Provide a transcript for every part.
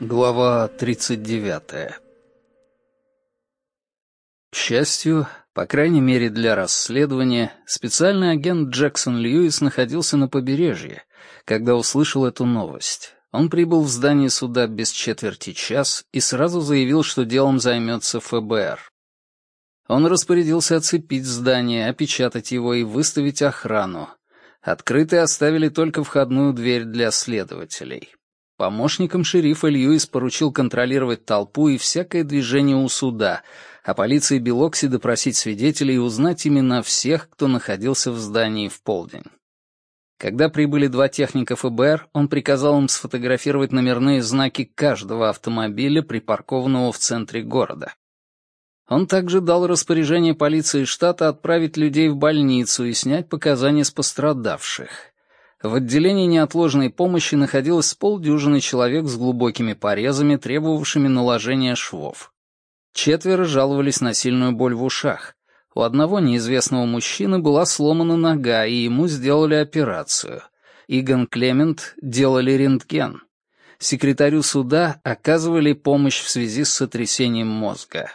Глава 39 К счастью, по крайней мере для расследования, специальный агент Джексон Льюис находился на побережье, когда услышал эту новость. Он прибыл в здание суда без четверти час и сразу заявил, что делом займется ФБР. Он распорядился оцепить здание, опечатать его и выставить охрану. Открытой оставили только входную дверь для следователей. Помощникам шерифа Льюис поручил контролировать толпу и всякое движение у суда, а полиции Белокси допросить свидетелей и узнать имена всех, кто находился в здании в полдень. Когда прибыли два техника ФБР, он приказал им сфотографировать номерные знаки каждого автомобиля, припаркованного в центре города. Он также дал распоряжение полиции штата отправить людей в больницу и снять показания с пострадавших. В отделении неотложной помощи находилось полдюжины человек с глубокими порезами, требовавшими наложения швов. Четверо жаловались на сильную боль в ушах. У одного неизвестного мужчины была сломана нога, и ему сделали операцию. Игон Клемент делали рентген. Секретарю суда оказывали помощь в связи с сотрясением мозга.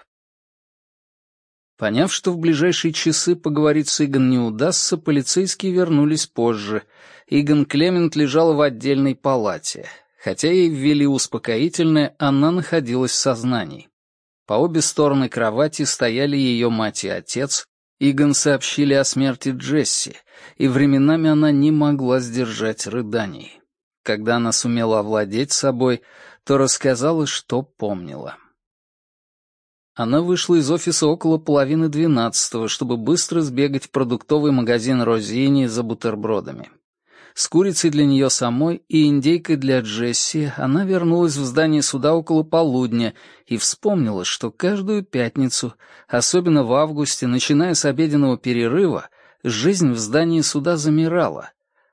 Поняв, что в ближайшие часы поговорить с Игон не удастся, полицейские вернулись позже. Игон Клемент лежала в отдельной палате. Хотя ей ввели успокоительное, она находилась в сознании. По обе стороны кровати стояли ее мать и отец. Игон сообщили о смерти Джесси, и временами она не могла сдержать рыданий. Когда она сумела овладеть собой, то рассказала, что помнила. Она вышла из офиса около половины двенадцатого, чтобы быстро сбегать в продуктовый магазин Розини за бутербродами. С курицей для нее самой и индейкой для Джесси она вернулась в здание суда около полудня и вспомнила, что каждую пятницу, особенно в августе, начиная с обеденного перерыва, жизнь в здании суда замирала,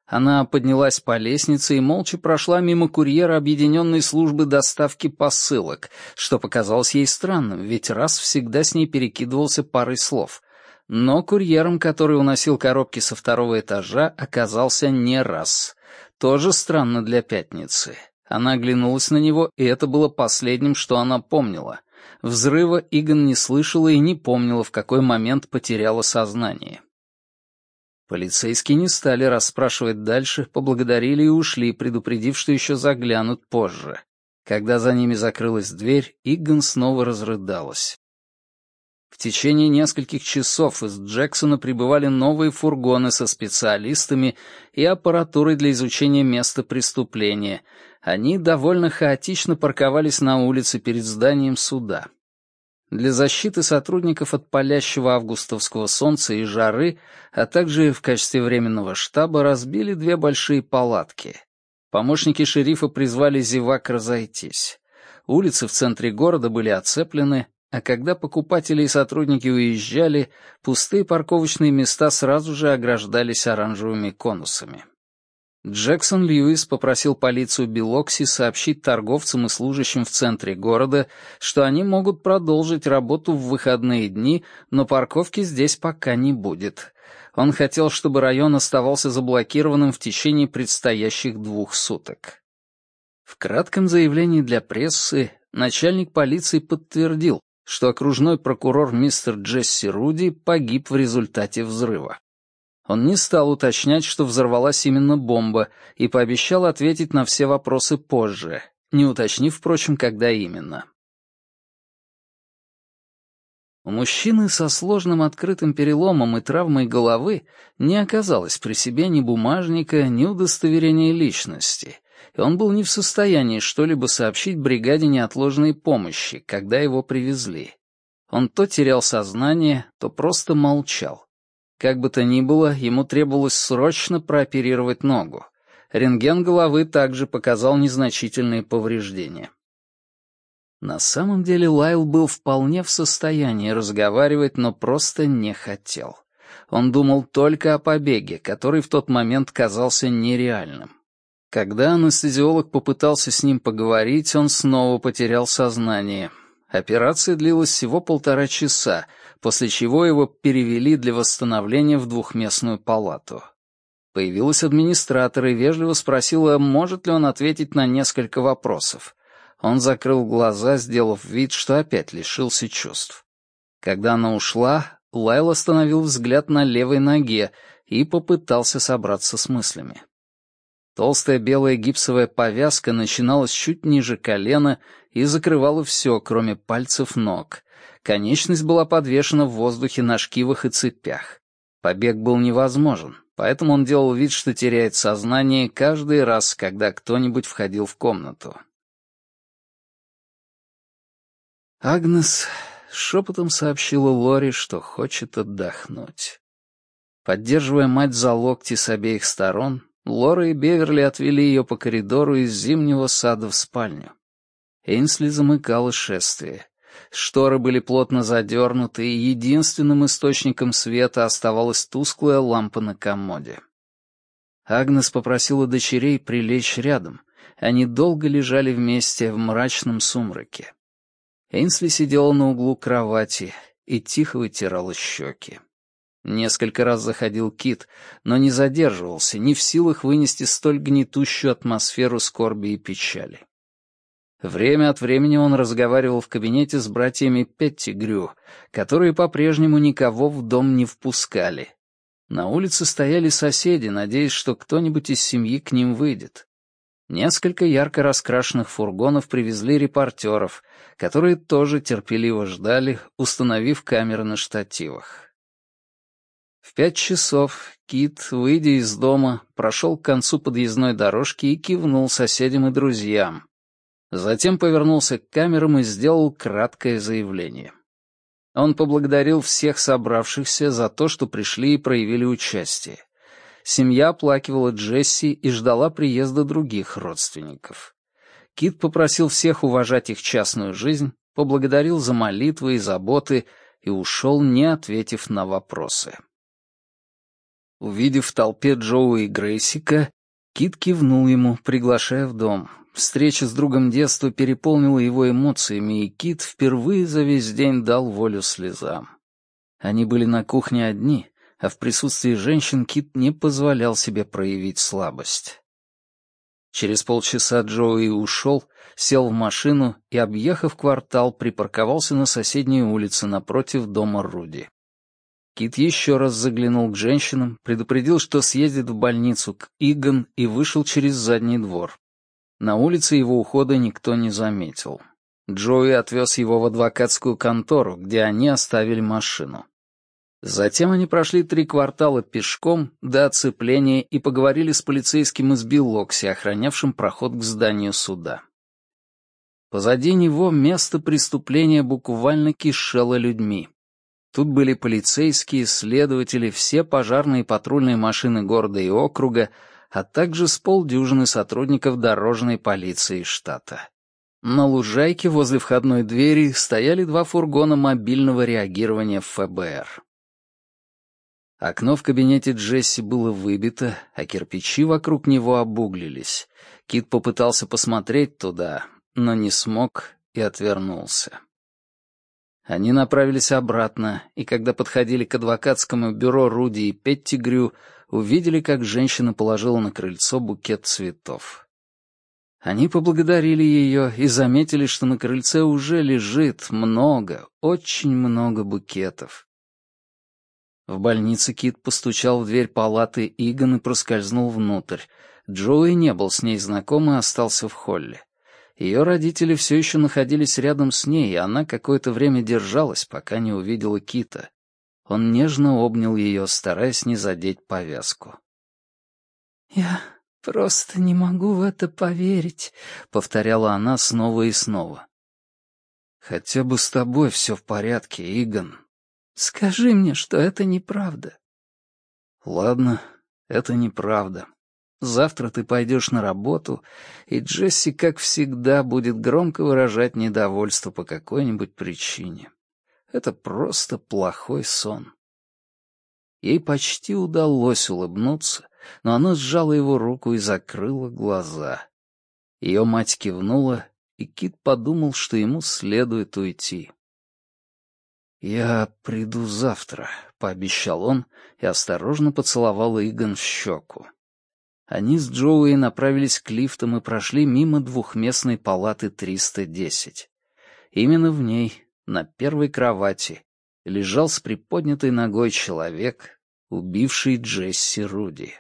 она поднялась по лестнице и молча прошла мимо курьера объединенной службы доставки посылок, что показалось ей странным, ведь раз всегда с ней перекидывался парой слов. Но курьером, который уносил коробки со второго этажа, оказался не раз. Тоже странно для пятницы. Она оглянулась на него, и это было последним, что она помнила. Взрыва Игон не слышала и не помнила, в какой момент потеряла сознание. Полицейские не стали расспрашивать дальше, поблагодарили и ушли, предупредив, что еще заглянут позже. Когда за ними закрылась дверь, Игган снова разрыдалась. В течение нескольких часов из Джексона прибывали новые фургоны со специалистами и аппаратурой для изучения места преступления. Они довольно хаотично парковались на улице перед зданием суда. Для защиты сотрудников от палящего августовского солнца и жары, а также в качестве временного штаба разбили две большие палатки. Помощники шерифа призвали зевак разойтись. Улицы в центре города были оцеплены, а когда покупатели и сотрудники уезжали, пустые парковочные места сразу же ограждались оранжевыми конусами. Джексон Льюис попросил полицию Билокси сообщить торговцам и служащим в центре города, что они могут продолжить работу в выходные дни, но парковки здесь пока не будет. Он хотел, чтобы район оставался заблокированным в течение предстоящих двух суток. В кратком заявлении для прессы начальник полиции подтвердил, что окружной прокурор мистер Джесси Руди погиб в результате взрыва. Он не стал уточнять, что взорвалась именно бомба, и пообещал ответить на все вопросы позже, не уточнив, впрочем, когда именно. У мужчины со сложным открытым переломом и травмой головы не оказалось при себе ни бумажника, ни удостоверения личности, и он был не в состоянии что-либо сообщить бригаде неотложной помощи, когда его привезли. Он то терял сознание, то просто молчал. Как бы то ни было, ему требовалось срочно прооперировать ногу. Рентген головы также показал незначительные повреждения. На самом деле Лайл был вполне в состоянии разговаривать, но просто не хотел. Он думал только о побеге, который в тот момент казался нереальным. Когда анестезиолог попытался с ним поговорить, он снова потерял сознание. Операция длилась всего полтора часа, после чего его перевели для восстановления в двухместную палату. Появилась администратор и вежливо спросила, может ли он ответить на несколько вопросов. Он закрыл глаза, сделав вид, что опять лишился чувств. Когда она ушла, Лайл остановил взгляд на левой ноге и попытался собраться с мыслями. Толстая белая гипсовая повязка начиналась чуть ниже колена и закрывала все, кроме пальцев ног. Конечность была подвешена в воздухе на шкивах и цепях. Побег был невозможен, поэтому он делал вид, что теряет сознание каждый раз, когда кто-нибудь входил в комнату. Агнес шепотом сообщила Лори, что хочет отдохнуть. Поддерживая мать за локти с обеих сторон, Лора и Беверли отвели ее по коридору из зимнего сада в спальню. Эйнсли замыкала шествие. Шторы были плотно задернуты, и единственным источником света оставалась тусклая лампа на комоде. Агнес попросила дочерей прилечь рядом. Они долго лежали вместе в мрачном сумраке. Эйнсли сидела на углу кровати и тихо вытирала щеки. Несколько раз заходил Кит, но не задерживался, не в силах вынести столь гнетущую атмосферу скорби и печали. Время от времени он разговаривал в кабинете с братьями Петтигрю, которые по-прежнему никого в дом не впускали. На улице стояли соседи, надеясь, что кто-нибудь из семьи к ним выйдет. Несколько ярко раскрашенных фургонов привезли репортеров, которые тоже терпеливо ждали, установив камеры на штативах. В пять часов Кит, выйдя из дома, прошел к концу подъездной дорожки и кивнул соседям и друзьям. Затем повернулся к камерам и сделал краткое заявление. Он поблагодарил всех собравшихся за то, что пришли и проявили участие. Семья оплакивала Джесси и ждала приезда других родственников. Кит попросил всех уважать их частную жизнь, поблагодарил за молитвы и заботы и ушел, не ответив на вопросы. Увидев в толпе Джоуи и Грейсика, Кит кивнул ему, приглашая в дом. Встреча с другом детства переполнила его эмоциями, и Кит впервые за весь день дал волю слезам. Они были на кухне одни, а в присутствии женщин Кит не позволял себе проявить слабость. Через полчаса Джоуи ушел, сел в машину и, объехав квартал, припарковался на соседней улице напротив дома Руди. Кит еще раз заглянул к женщинам, предупредил, что съездит в больницу к Игон и вышел через задний двор. На улице его ухода никто не заметил. Джоуи отвез его в адвокатскую контору, где они оставили машину. Затем они прошли три квартала пешком до оцепления и поговорили с полицейским из Билокси, охранявшим проход к зданию суда. Позади него место преступления буквально кишело людьми. Тут были полицейские, следователи, все пожарные и патрульные машины города и округа, а также с полдюжины сотрудников дорожной полиции штата. На лужайке возле входной двери стояли два фургона мобильного реагирования ФБР. Окно в кабинете Джесси было выбито, а кирпичи вокруг него обуглились. Кит попытался посмотреть туда, но не смог и отвернулся. Они направились обратно, и когда подходили к адвокатскому бюро Руди и Петтигрю, увидели, как женщина положила на крыльцо букет цветов. Они поблагодарили ее и заметили, что на крыльце уже лежит много, очень много букетов. В больнице Кит постучал в дверь палаты Игон и проскользнул внутрь. Джоуи не был с ней знаком и остался в холле. Ее родители все еще находились рядом с ней, и она какое-то время держалась, пока не увидела Кита. Он нежно обнял ее, стараясь не задеть повязку. «Я просто не могу в это поверить», — повторяла она снова и снова. «Хотя бы с тобой все в порядке, Игон». «Скажи мне, что это неправда». «Ладно, это неправда. Завтра ты пойдешь на работу, и Джесси, как всегда, будет громко выражать недовольство по какой-нибудь причине. Это просто плохой сон. Ей почти удалось улыбнуться, но она сжала его руку и закрыла глаза. Ее мать кивнула, и Кит подумал, что ему следует уйти. «Я приду завтра», — пообещал он и осторожно поцеловал Игон в щеку. Они с Джоуи направились к лифтам и прошли мимо двухместной палаты 310. Именно в ней, на первой кровати, лежал с приподнятой ногой человек, убивший Джесси Руди.